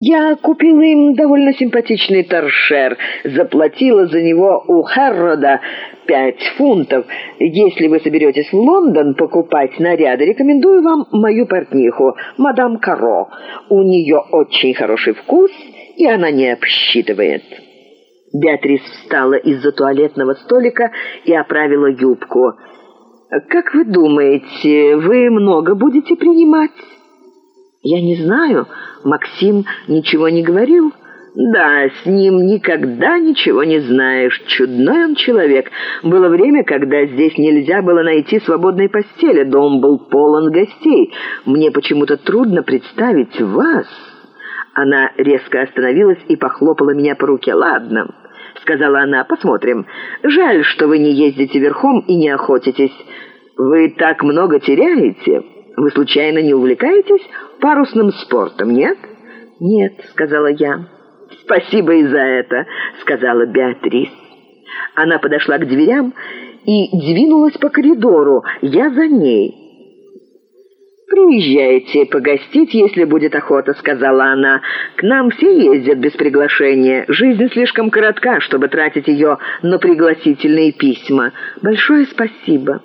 Я купила им довольно симпатичный торшер, заплатила за него у Хэррода пять фунтов. Если вы соберетесь в Лондон покупать наряды, рекомендую вам мою портниху, мадам Каро. У нее очень хороший вкус, и она не обсчитывает». Беатрис встала из-за туалетного столика и оправила юбку. «Как вы думаете, вы много будете принимать?» «Я не знаю. Максим ничего не говорил?» «Да, с ним никогда ничего не знаешь. Чудной он человек. Было время, когда здесь нельзя было найти свободной постели. Дом был полон гостей. Мне почему-то трудно представить вас». Она резко остановилась и похлопала меня по руке. «Ладно», — сказала она, — «посмотрим. Жаль, что вы не ездите верхом и не охотитесь. Вы так много теряете». Вы случайно не увлекаетесь парусным спортом, нет?» «Нет», — сказала я. «Спасибо и за это», — сказала Беатрис. Она подошла к дверям и двинулась по коридору. Я за ней. «Приезжайте погостить, если будет охота», — сказала она. «К нам все ездят без приглашения. Жизнь слишком коротка, чтобы тратить ее на пригласительные письма. Большое спасибо».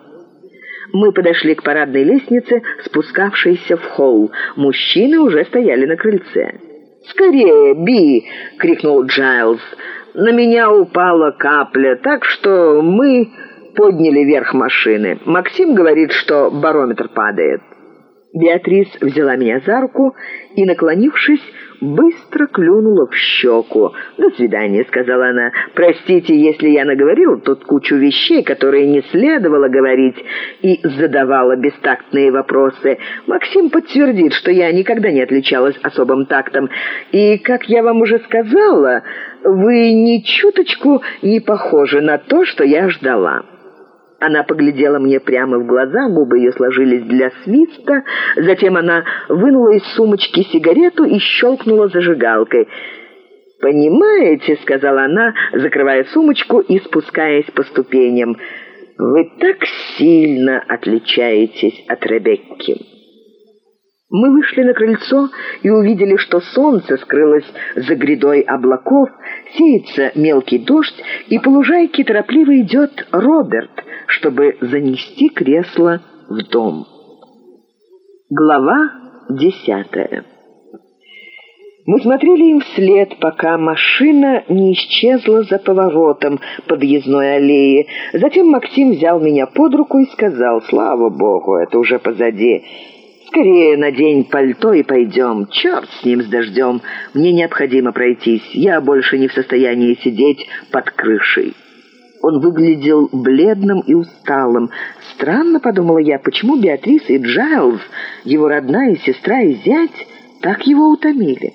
Мы подошли к парадной лестнице, спускавшейся в холл. Мужчины уже стояли на крыльце. «Скорее, Би!» — крикнул Джайлз. «На меня упала капля, так что мы подняли верх машины. Максим говорит, что барометр падает». Беатрис взяла меня за руку и, наклонившись, быстро клюнула в щеку. «До свидания», — сказала она. «Простите, если я наговорила тут кучу вещей, которые не следовало говорить, и задавала бестактные вопросы. Максим подтвердит, что я никогда не отличалась особым тактом. И, как я вам уже сказала, вы ни чуточку не похожи на то, что я ждала». Она поглядела мне прямо в глаза, губы ее сложились для свиста. Затем она вынула из сумочки сигарету и щелкнула зажигалкой. «Понимаете», — сказала она, закрывая сумочку и спускаясь по ступеням, — «вы так сильно отличаетесь от Ребекки». Мы вышли на крыльцо и увидели, что солнце скрылось за грядой облаков, сеется мелкий дождь, и по лужайке торопливо идет Роберт, чтобы занести кресло в дом. Глава десятая мы смотрели им вслед, пока машина не исчезла за поворотом подъездной аллеи. Затем Максим взял меня под руку и сказал, «Слава Богу, это уже позади». «Скорее надень пальто и пойдем. Черт с ним, с дождем. Мне необходимо пройтись. Я больше не в состоянии сидеть под крышей». Он выглядел бледным и усталым. Странно, подумала я, почему Беатрис и Джайлз, его родная сестра и зять, так его утомили.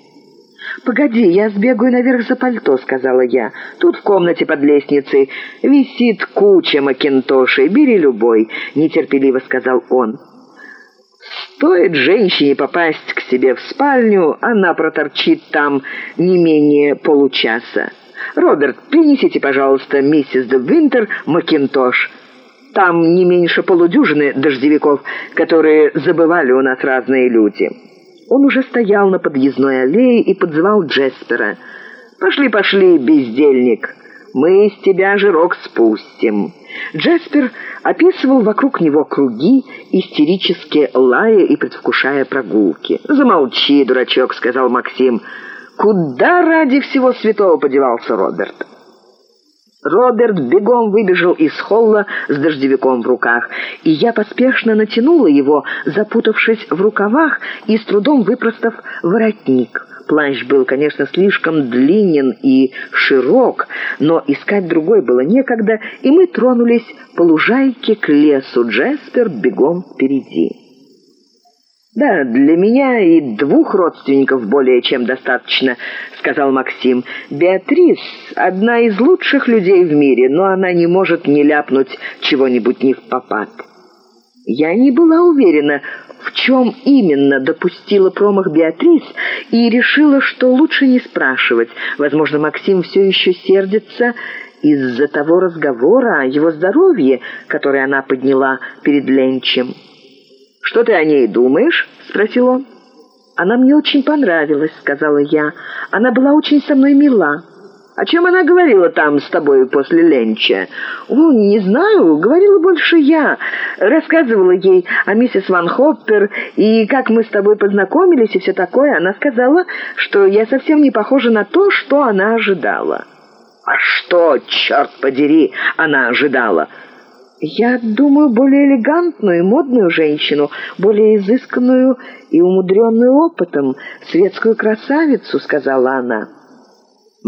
«Погоди, я сбегаю наверх за пальто», — сказала я. «Тут в комнате под лестницей висит куча макинтошей. Бери любой», — нетерпеливо сказал он. Стоит женщине попасть к себе в спальню, она проторчит там не менее получаса. «Роберт, принесите, пожалуйста, миссис де Винтер Макинтош. Там не меньше полудюжины дождевиков, которые забывали у нас разные люди». Он уже стоял на подъездной аллее и подзывал Джеспера. «Пошли, пошли, бездельник, мы с тебя жирок спустим». Джеспер описывал вокруг него круги, истерически лая и предвкушая прогулки. «Замолчи, дурачок», — сказал Максим. «Куда ради всего святого подевался Роберт?» Роберт бегом выбежал из холла с дождевиком в руках, и я поспешно натянула его, запутавшись в рукавах и с трудом выпростав воротник. Плащ был, конечно, слишком длинен и широк, но искать другой было некогда, и мы тронулись по лужайке к лесу, Джеспер бегом впереди. «Да, для меня и двух родственников более чем достаточно», — сказал Максим. «Беатрис — одна из лучших людей в мире, но она не может не ляпнуть чего-нибудь не в попад». Я не была уверена, в чем именно допустила промах Беатрис, и решила, что лучше не спрашивать. Возможно, Максим все еще сердится из-за того разговора о его здоровье, который она подняла перед Ленчем. «Что ты о ней думаешь?» — спросил он. «Она мне очень понравилась», — сказала я. «Она была очень со мной мила». «О чем она говорила там с тобой после ленча?» «О, не знаю, говорила больше я. Рассказывала ей о миссис Ван Хоппер и как мы с тобой познакомились и все такое. Она сказала, что я совсем не похожа на то, что она ожидала». «А что, черт подери, она ожидала?» «Я думаю, более элегантную и модную женщину, более изысканную и умудренную опытом, светскую красавицу», — сказала она.